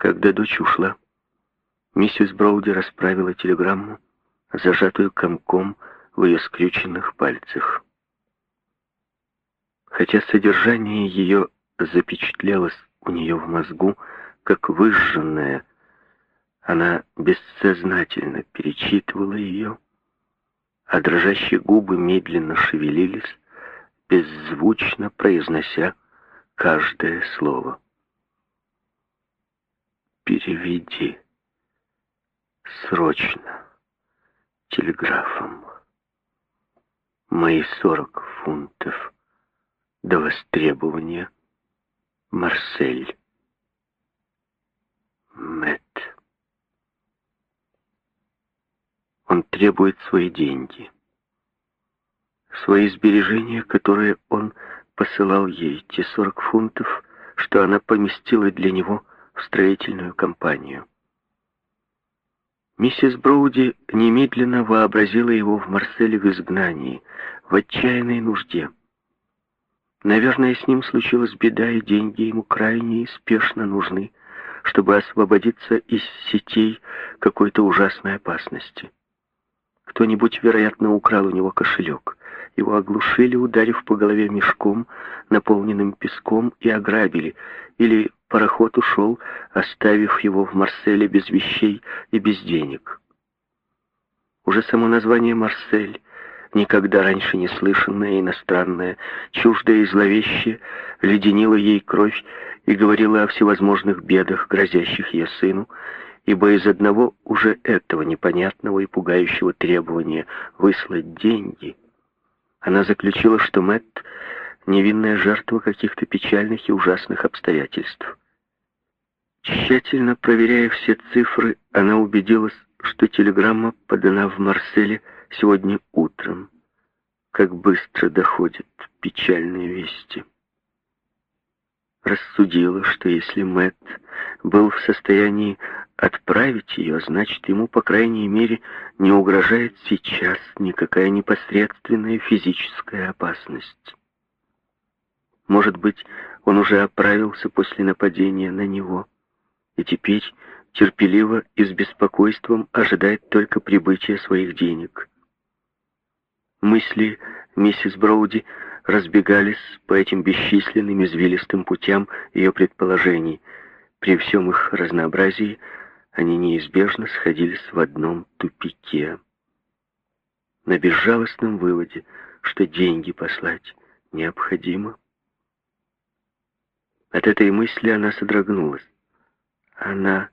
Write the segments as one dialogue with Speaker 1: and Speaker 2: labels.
Speaker 1: Когда дочь ушла, миссис Броуди расправила телеграмму, зажатую комком в ее скрюченных пальцах. Хотя содержание ее запечатлелось у нее в мозгу, как выжженное, она бессознательно перечитывала ее, а дрожащие губы медленно шевелились, беззвучно произнося каждое слово. «Переведи срочно телеграфом. Мои сорок фунтов до востребования. Марсель. Мэтт. Он требует свои деньги, свои сбережения, которые он посылал ей, те сорок фунтов, что она поместила для него строительную компанию. Миссис Броуди немедленно вообразила его в Марселе в изгнании, в отчаянной нужде. Наверное, с ним случилась беда, и деньги ему крайне и спешно нужны, чтобы освободиться из сетей какой-то ужасной опасности. Кто-нибудь, вероятно, украл у него кошелек. Его оглушили, ударив по голове мешком, наполненным песком, и ограбили. Или пароход ушел, оставив его в Марселе без вещей и без денег. Уже само название «Марсель», никогда раньше не слышанное, иностранное, чуждое и зловещее, леденило ей кровь и говорило о всевозможных бедах, грозящих ее сыну, ибо из одного уже этого непонятного и пугающего требования выслать деньги она заключила, что Мэтт — невинная жертва каких-то печальных и ужасных обстоятельств. Тщательно проверяя все цифры, она убедилась, что телеграмма подана в Марселе сегодня утром. Как быстро доходят печальные вести рассудила, что если Мэтт был в состоянии отправить ее, значит, ему, по крайней мере, не угрожает сейчас никакая непосредственная физическая опасность. Может быть, он уже оправился после нападения на него, и теперь терпеливо и с беспокойством ожидает только прибытия своих денег. Мысли миссис Броуди разбегались по этим бесчисленным извилистым путям ее предположений. При всем их разнообразии они неизбежно сходились в одном тупике. На безжалостном выводе, что деньги послать необходимо. От этой мысли она содрогнулась. Она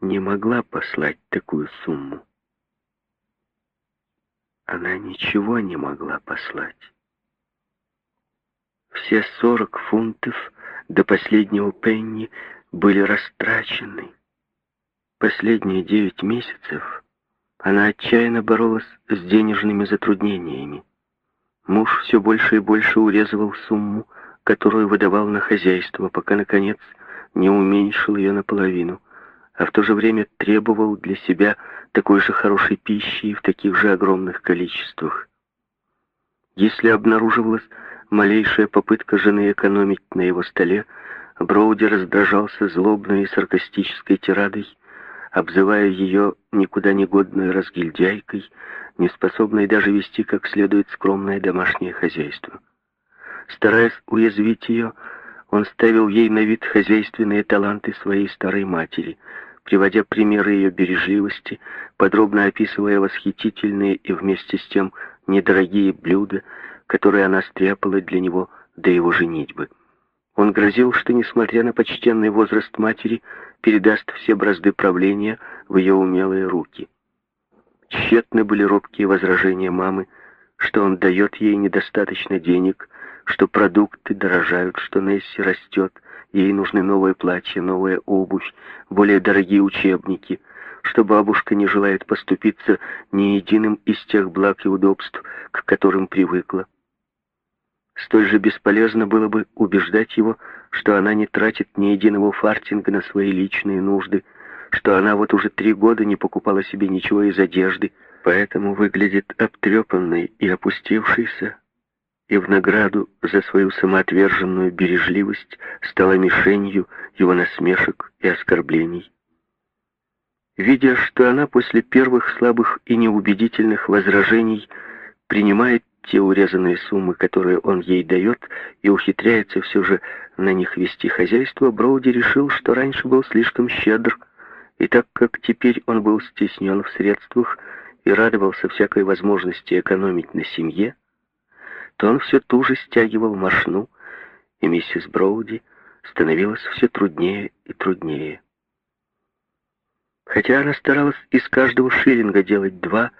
Speaker 1: не могла послать такую сумму. Она ничего не могла послать. Все сорок фунтов до последнего пенни были растрачены. Последние девять месяцев она отчаянно боролась с денежными затруднениями. Муж все больше и больше урезывал сумму, которую выдавал на хозяйство, пока, наконец, не уменьшил ее наполовину, а в то же время требовал для себя такой же хорошей пищи и в таких же огромных количествах. Если обнаруживалось малейшая попытка жены экономить на его столе, Броуди раздражался злобной и саркастической тирадой, обзывая ее никуда не годной разгильдяйкой, неспособной даже вести как следует скромное домашнее хозяйство. Стараясь уязвить ее, он ставил ей на вид хозяйственные таланты своей старой матери, приводя примеры ее бережливости, подробно описывая восхитительные и вместе с тем недорогие блюда, которые она стряпала для него до его женитьбы. Он грозил, что, несмотря на почтенный возраст матери, передаст все бразды правления в ее умелые руки. Тщетны были робкие возражения мамы, что он дает ей недостаточно денег, что продукты дорожают, что Несси растет, ей нужны новые платья, новая обувь, более дорогие учебники — что бабушка не желает поступиться ни единым из тех благ и удобств, к которым привыкла. Столь же бесполезно было бы убеждать его, что она не тратит ни единого фартинга на свои личные нужды, что она вот уже три года не покупала себе ничего из одежды, поэтому выглядит обтрепанной и опустившейся, и в награду за свою самоотверженную бережливость стала мишенью его насмешек и оскорблений. Видя, что она после первых слабых и неубедительных возражений принимает те урезанные суммы, которые он ей дает, и ухитряется все же на них вести хозяйство, Броуди решил, что раньше был слишком щедр, и так как теперь он был стеснен в средствах и радовался всякой возможности экономить на семье, то он все туже стягивал мошну, и миссис Броуди становилось все труднее и труднее. Хотя она старалась из каждого шиллинга делать два,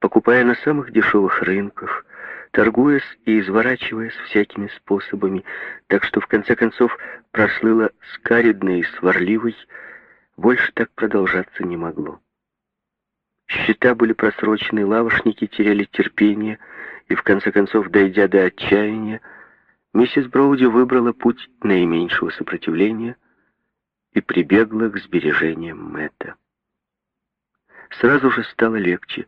Speaker 1: покупая на самых дешевых рынках, торгуясь и изворачиваясь всякими способами, так что в конце концов прослыла скаридной и сварливой, больше так продолжаться не могло. Счета были просрочены, лавошники теряли терпение, и в конце концов, дойдя до отчаяния, миссис Броуди выбрала путь наименьшего сопротивления и прибегла к сбережениям Мэтта. Сразу же стало легче.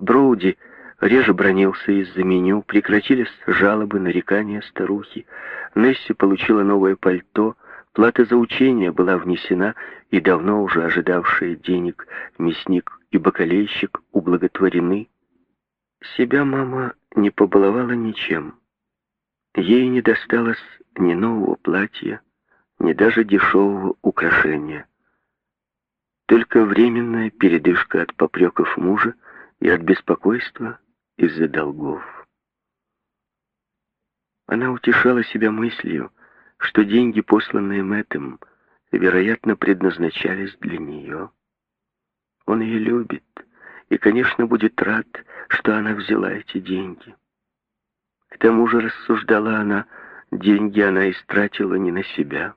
Speaker 1: Броуди реже бронился из-за меню, прекратились жалобы, нарекания старухи. Несси получила новое пальто, плата за учение была внесена, и давно уже ожидавшие денег мясник и бакалейщик ублаготворены. Себя мама не побаловала ничем. Ей не досталось ни нового платья, ни даже дешевого украшения. Только временная передышка от попреков мужа и от беспокойства из-за долгов. Она утешала себя мыслью, что деньги, посланные Мэттом, вероятно, предназначались для нее. Он ее любит и, конечно, будет рад, что она взяла эти деньги. К тому же, рассуждала она, деньги она истратила не на себя.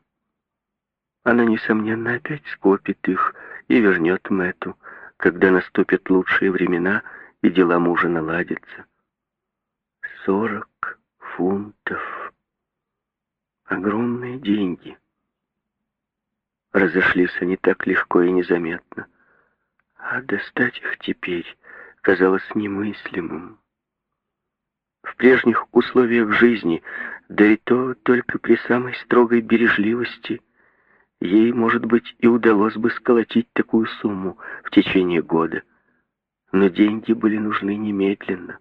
Speaker 1: Она, несомненно, опять скопит их и вернет Мэту, когда наступят лучшие времена и дела мужа наладятся. Сорок фунтов. Огромные деньги. Разошлись они так легко и незаметно. А достать их теперь казалось немыслимым. В прежних условиях жизни, да и то только при самой строгой бережливости, ей, может быть, и удалось бы сколотить такую сумму в течение года. Но деньги были нужны немедленно.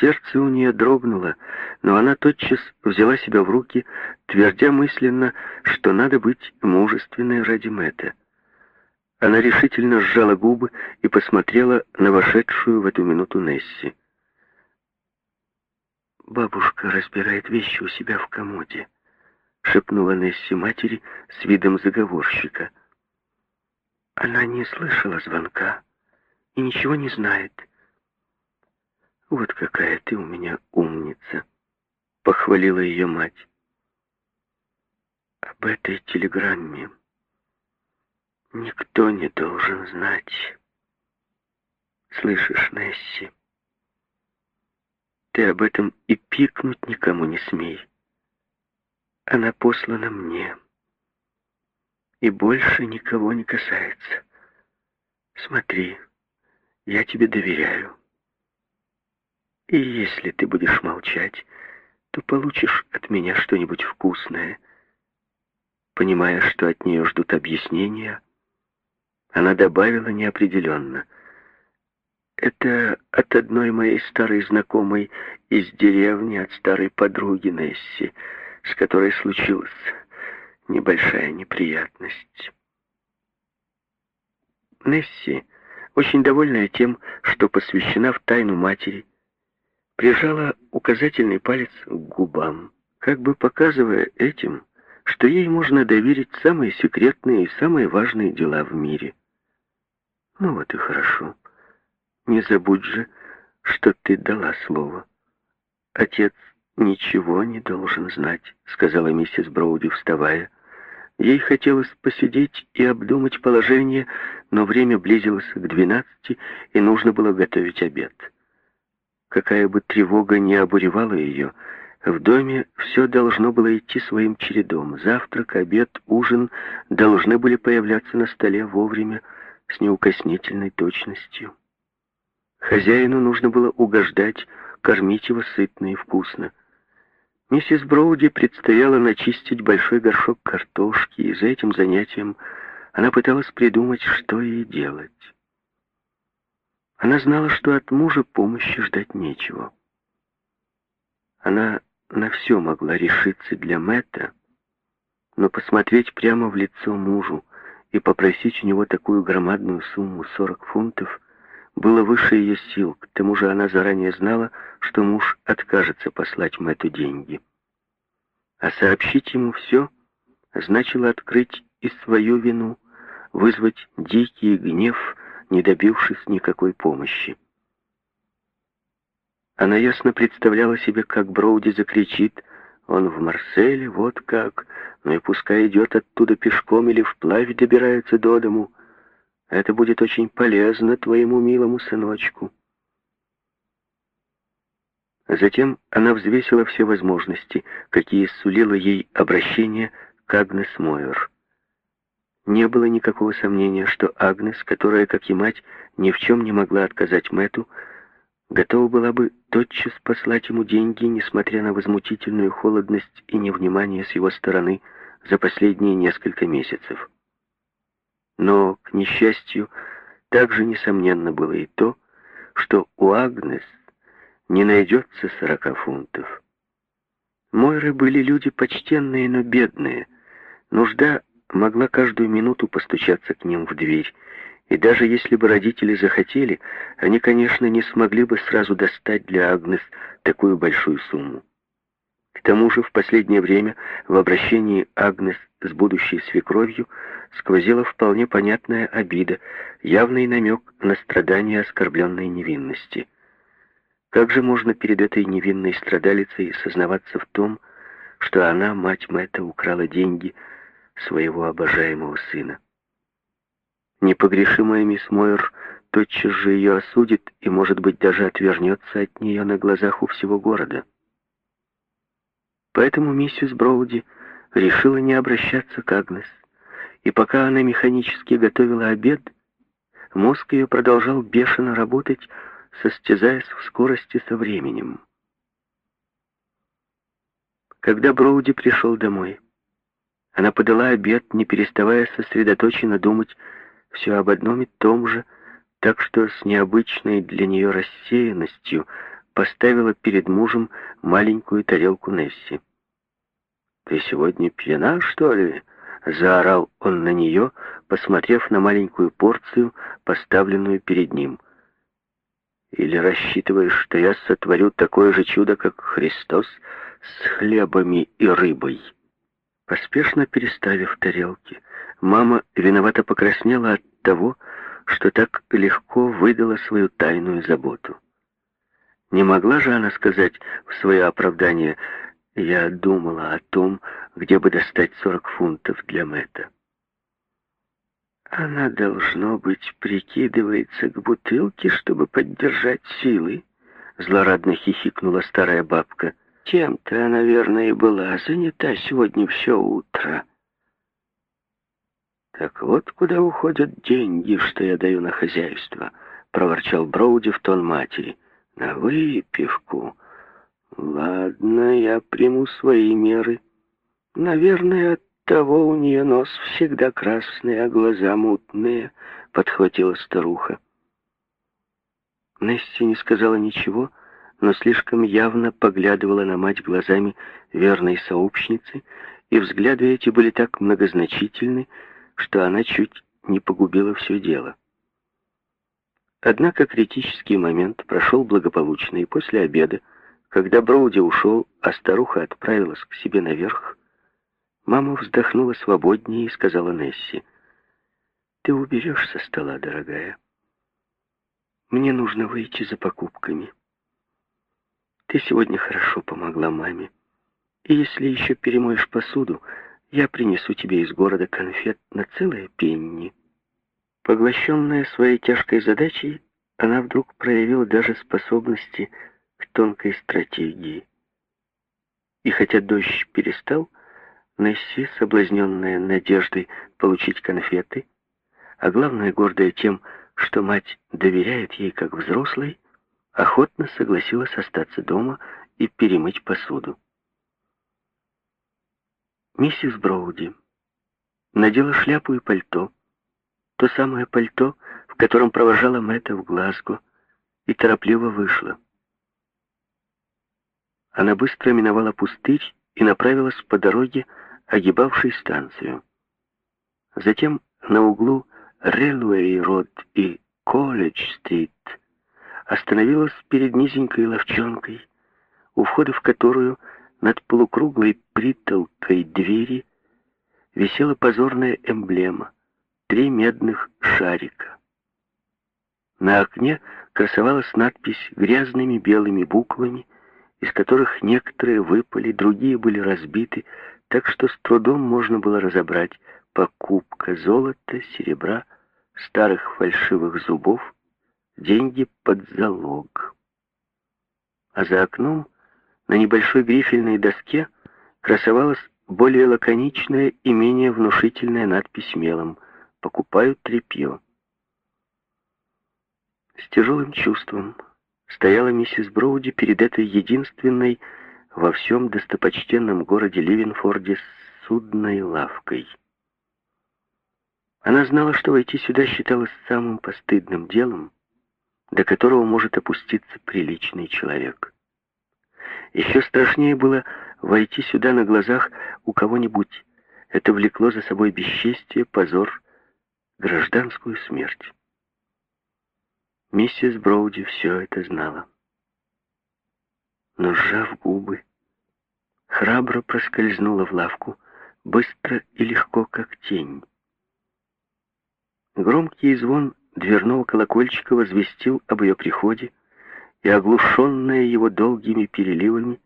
Speaker 1: Сердце у нее дрогнуло, но она тотчас взяла себя в руки, твердя мысленно, что надо быть мужественной ради Мэтта. Она решительно сжала губы и посмотрела на вошедшую в эту минуту Несси. «Бабушка разбирает вещи у себя в комоде», — шепнула Несси матери с видом заговорщика. Она не слышала звонка и ничего не знает. «Вот какая ты у меня умница», — похвалила ее мать. «Об этой телеграмме Никто не должен знать. Слышишь, Несси? Ты об этом и пикнуть никому не смей. Она послана мне. И больше никого не касается. Смотри, я тебе доверяю. И если ты будешь молчать, то получишь от меня что-нибудь вкусное. Понимая, что от нее ждут объяснения, она добавила неопределенно. «Это от одной моей старой знакомой из деревни, от старой подруги Несси, с которой случилась небольшая неприятность». Несси, очень довольная тем, что посвящена в тайну матери, прижала указательный палец к губам, как бы показывая этим, что ей можно доверить самые секретные и самые важные дела в мире. Ну вот и хорошо. Не забудь же, что ты дала слово. Отец ничего не должен знать, сказала миссис Броуди, вставая. Ей хотелось посидеть и обдумать положение, но время близилось к двенадцати, и нужно было готовить обед. Какая бы тревога ни обуревала ее, в доме все должно было идти своим чередом. Завтрак, обед, ужин должны были появляться на столе вовремя, с неукоснительной точностью. Хозяину нужно было угождать кормить его сытно и вкусно. Миссис Броуди предстояло начистить большой горшок картошки, и за этим занятием она пыталась придумать, что ей делать. Она знала, что от мужа помощи ждать нечего. Она на все могла решиться для Мэтта, но посмотреть прямо в лицо мужу и попросить у него такую громадную сумму 40 фунтов было выше ее сил. К тому же она заранее знала, что муж откажется послать Мэтту деньги. А сообщить ему все значило открыть и свою вину, вызвать дикий гнев, не добившись никакой помощи. Она ясно представляла себе, как Броуди закричит «Он в Марселе, вот как! Ну и пускай идет оттуда пешком или вплавь добирается до дому. Это будет очень полезно твоему милому сыночку». Затем она взвесила все возможности, какие сулило ей обращение к Агнес Мойер. Не было никакого сомнения, что Агнес, которая, как и мать, ни в чем не могла отказать Мэту, готова была бы тотчас послать ему деньги, несмотря на возмутительную холодность и невнимание с его стороны за последние несколько месяцев. Но, к несчастью, также несомненно было и то, что у Агнес не найдется сорока фунтов. Мойры были люди почтенные, но бедные. Нужда могла каждую минуту постучаться к ним в дверь, и даже если бы родители захотели, они, конечно, не смогли бы сразу достать для Агнес такую большую сумму. К тому же в последнее время в обращении Агнес с будущей свекровью сквозила вполне понятная обида, явный намек на страдания оскорбленной невинности. Как же можно перед этой невинной страдалицей сознаваться в том, что она, мать Мэтта, украла деньги своего обожаемого сына? Непогрешимая мисс Мойер тотчас же ее осудит и, может быть, даже отвернется от нее на глазах у всего города. Поэтому миссис Броуди решила не обращаться к Агнес, и пока она механически готовила обед, мозг ее продолжал бешено работать, состязаясь в скорости со временем. Когда Броуди пришел домой, она подала обед, не переставая сосредоточенно думать все об одном и том же, так что с необычной для нее рассеянностью поставила перед мужем маленькую тарелку Несси. «Ты сегодня пьяна, что ли?» — заорал он на нее, посмотрев на маленькую порцию, поставленную перед ним. «Или рассчитываешь, что я сотворю такое же чудо, как Христос, с хлебами и рыбой?» Поспешно переставив тарелки, Мама виновато покраснела от того, что так легко выдала свою тайную заботу. Не могла же она сказать в свое оправдание «Я думала о том, где бы достать сорок фунтов для Мэтта». Она, должно быть, прикидывается к бутылке, чтобы поддержать силы, злорадно хихикнула старая бабка. Чем-то она, наверное, и была занята сегодня все утро. «Так вот куда уходят деньги, что я даю на хозяйство», — проворчал Броуди в тон матери. «На выпивку. Ладно, я приму свои меры. Наверное, от того у нее нос всегда красный, а глаза мутные», — подхватила старуха. Несси не сказала ничего, но слишком явно поглядывала на мать глазами верной сообщницы, и взгляды эти были так многозначительны, что она чуть не погубила все дело. Однако критический момент прошел благополучно, и после обеда, когда Броуди ушел, а старуха отправилась к себе наверх, мама вздохнула свободнее и сказала Несси, «Ты уберешь со стола, дорогая. Мне нужно выйти за покупками. Ты сегодня хорошо помогла маме, и если еще перемоешь посуду, я принесу тебе из города конфет на целые пенни». Поглощенная своей тяжкой задачей, она вдруг проявила даже способности к тонкой стратегии. И хотя дождь перестал, Несси, соблазненная надеждой получить конфеты, а главное, гордая тем, что мать доверяет ей как взрослой, охотно согласилась остаться дома и перемыть посуду. Миссис Броуди надела шляпу и пальто, то самое пальто, в котором провожала Мэтта в Глазго, и торопливо вышла. Она быстро миновала пустырь и направилась по дороге, огибавшей станцию. Затем на углу Рэлуэй-Род и Колледж-Стрит остановилась перед низенькой ловчонкой, у входа в которую над полукруглой притолкой двери висела позорная эмблема — три медных шарика. На окне красовалась надпись грязными белыми буквами, из которых некоторые выпали, другие были разбиты, так что с трудом можно было разобрать покупка золота, серебра, старых фальшивых зубов, деньги под залог. А за окном на небольшой грифельной доске красовалась более лаконичная и менее внушительная надпись мелом «Покупают тряпье». С тяжелым чувством стояла миссис Броуди перед этой единственной во всем достопочтенном городе Ливенфорде судной лавкой. Она знала, что войти сюда считалось самым постыдным делом, до которого может опуститься приличный человек. Еще страшнее было войти сюда на глазах у кого-нибудь. Это влекло за собой бесчестие, позор, гражданскую смерть. Миссис Броуди все это знала. Но, сжав губы, храбро проскользнула в лавку, быстро и легко, как тень. Громкий звон дверного колокольчика возвестил об ее приходе, и, оглушенная его долгими переливами,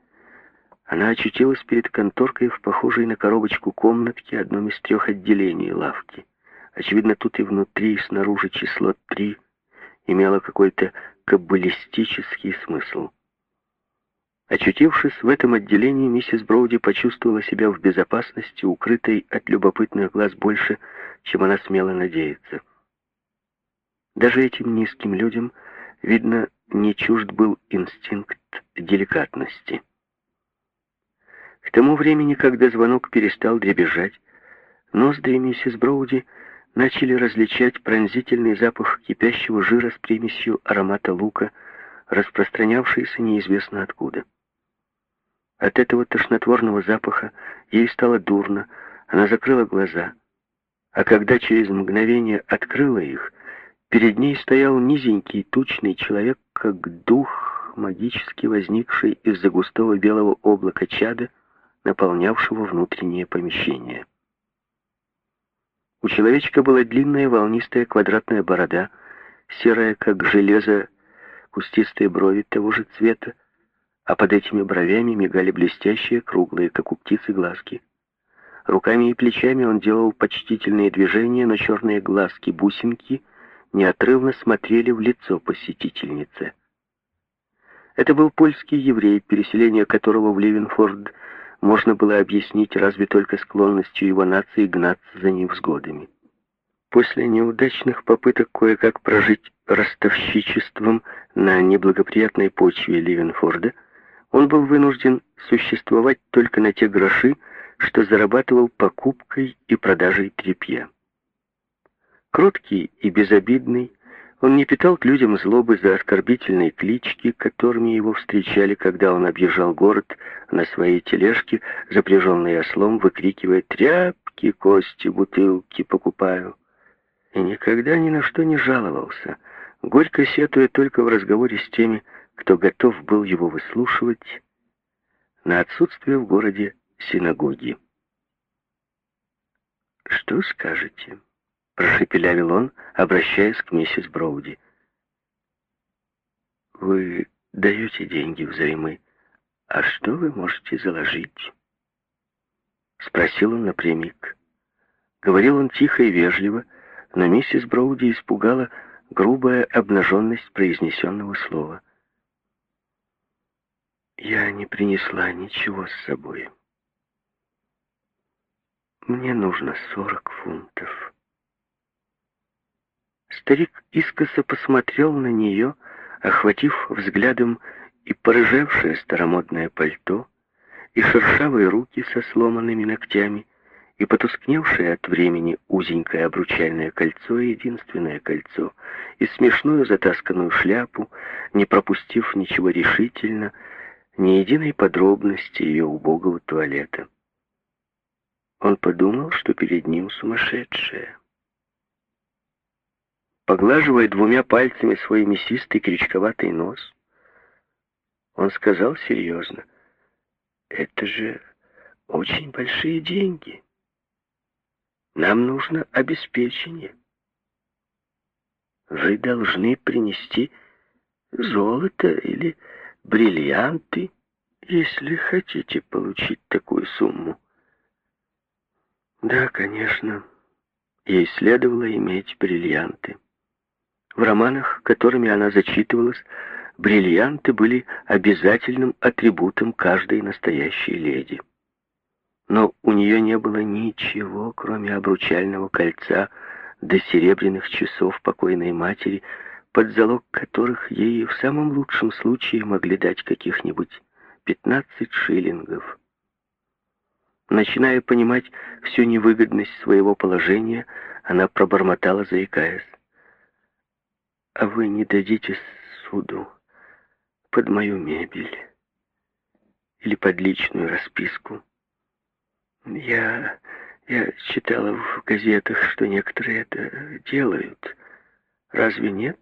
Speaker 1: она очутилась перед конторкой в похожей на коробочку комнатке, одном из трех отделений лавки. Очевидно, тут и внутри, и снаружи число три — имело какой-то каббалистический смысл. Очутившись в этом отделении, миссис Броуди почувствовала себя в безопасности, укрытой от любопытных глаз больше, чем она смела надеяться. Даже этим низким людям, видно, не чужд был инстинкт деликатности. К тому времени, когда звонок перестал дребезжать, ноздри миссис Броуди начали различать пронзительный запах кипящего жира с примесью аромата лука, распространявшийся неизвестно откуда. От этого тошнотворного запаха ей стало дурно, она закрыла глаза, а когда через мгновение открыла их, перед ней стоял низенький тучный человек, как дух, магически возникший из-за густого белого облака чада, наполнявшего внутреннее помещение. У человечка была длинная волнистая квадратная борода, серая, как железо, кустистые брови того же цвета, а под этими бровями мигали блестящие, круглые, как у птицы, глазки. Руками и плечами он делал почтительные движения, но черные глазки-бусинки неотрывно смотрели в лицо посетительницы. Это был польский еврей, переселение которого в Ливенфорд можно было объяснить разве только склонностью его нации гнаться за невзгодами. После неудачных попыток кое-как прожить ростовщичеством на неблагоприятной почве Ливенфорда, он был вынужден существовать только на те гроши, что зарабатывал покупкой и продажей тряпья. Кроткий и безобидный, он не питал к людям злобы за оскорбительные клички, которыми его встречали, когда он объезжал город на своей тележке, запряженной ослом, выкрикивая «Тряпки, кости, бутылки покупаю!» И никогда ни на что не жаловался, горько сетуя только в разговоре с теми, кто готов был его выслушивать, на отсутствие в городе синагоги. «Что скажете?» Прошепелявил он, обращаясь к миссис Броуди. «Вы даете деньги взаймы, а что вы можете заложить?» Спросил он напрямик. Говорил он тихо и вежливо, но миссис Броуди испугала грубая обнаженность произнесенного слова. «Я не принесла ничего с собой. Мне нужно сорок фунтов». Старик искоса посмотрел на нее, охватив взглядом и порыжевшее старомодное пальто, и шершавые руки со сломанными ногтями, и потускневшее от времени узенькое обручальное кольцо, единственное кольцо, и смешную затасканную шляпу, не пропустив ничего решительно, ни единой подробности ее убогого туалета. Он подумал, что перед ним сумасшедшая. Поглаживая двумя пальцами свой мясистый крючковатый нос, он сказал серьезно, «Это же очень большие деньги». Нам нужно обеспечение. Вы должны принести золото или бриллианты, если хотите получить такую сумму. Да, конечно, ей следовало иметь бриллианты. В романах, которыми она зачитывалась, бриллианты были обязательным атрибутом каждой настоящей леди но у нее не было ничего, кроме обручального кольца до серебряных часов покойной матери, под залог которых ей в самом лучшем случае могли дать каких-нибудь 15 шиллингов. Начиная понимать всю невыгодность своего положения, она пробормотала, заикаясь. «А вы не дадите суду под мою мебель или под личную расписку?» Я... я читала в газетах, что некоторые это делают. Разве нет?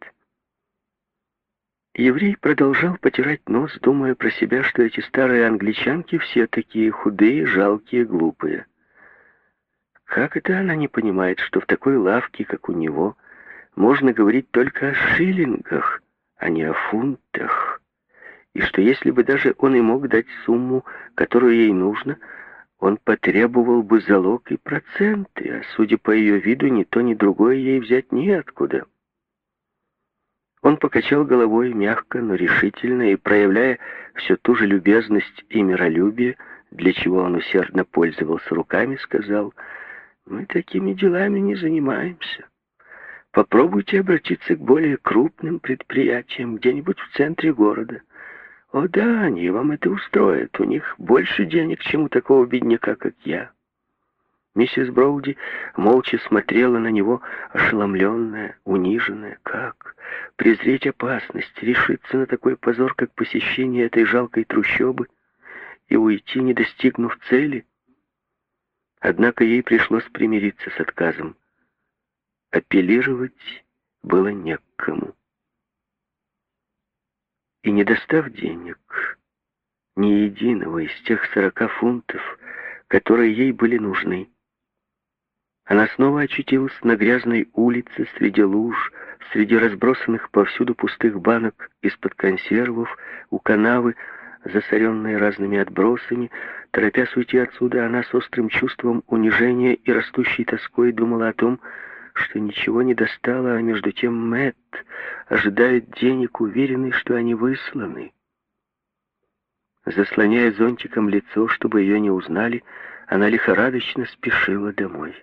Speaker 1: Еврей продолжал потирать нос, думая про себя, что эти старые англичанки все такие худые, жалкие, глупые. Как это она не понимает, что в такой лавке, как у него, можно говорить только о шиллингах, а не о фунтах, и что если бы даже он и мог дать сумму, которую ей нужно, он потребовал бы залог и проценты, а судя по ее виду, ни то, ни другое ей взять неоткуда. Он покачал головой мягко, но решительно, и, проявляя все ту же любезность и миролюбие, для чего он усердно пользовался руками, сказал, «Мы такими делами не занимаемся. Попробуйте обратиться к более крупным предприятиям где-нибудь в центре города. О да, они вам это устроят. У них больше денег, чем у такого бедняка, как я. Миссис Броуди молча смотрела на него, ошеломленная, униженная. Как? Презреть опасность, решиться на такой позор, как посещение этой жалкой трущобы, и уйти, не достигнув цели? Однако ей пришлось примириться с отказом. Апеллировать было некому и не достав денег, ни единого из тех сорока фунтов, которые ей были нужны, она снова очутилась на грязной улице среди луж, среди разбросанных повсюду пустых банок из-под консервов, у канавы, засоренной разными отбросами. Торопясь уйти отсюда, она с острым чувством унижения и растущей тоской думала о том, что ничего не достала, а между тем Мэтт ожидает денег, уверенный, что они высланы. Заслоняя зонтиком лицо, чтобы ее не узнали, она лихорадочно спешила домой.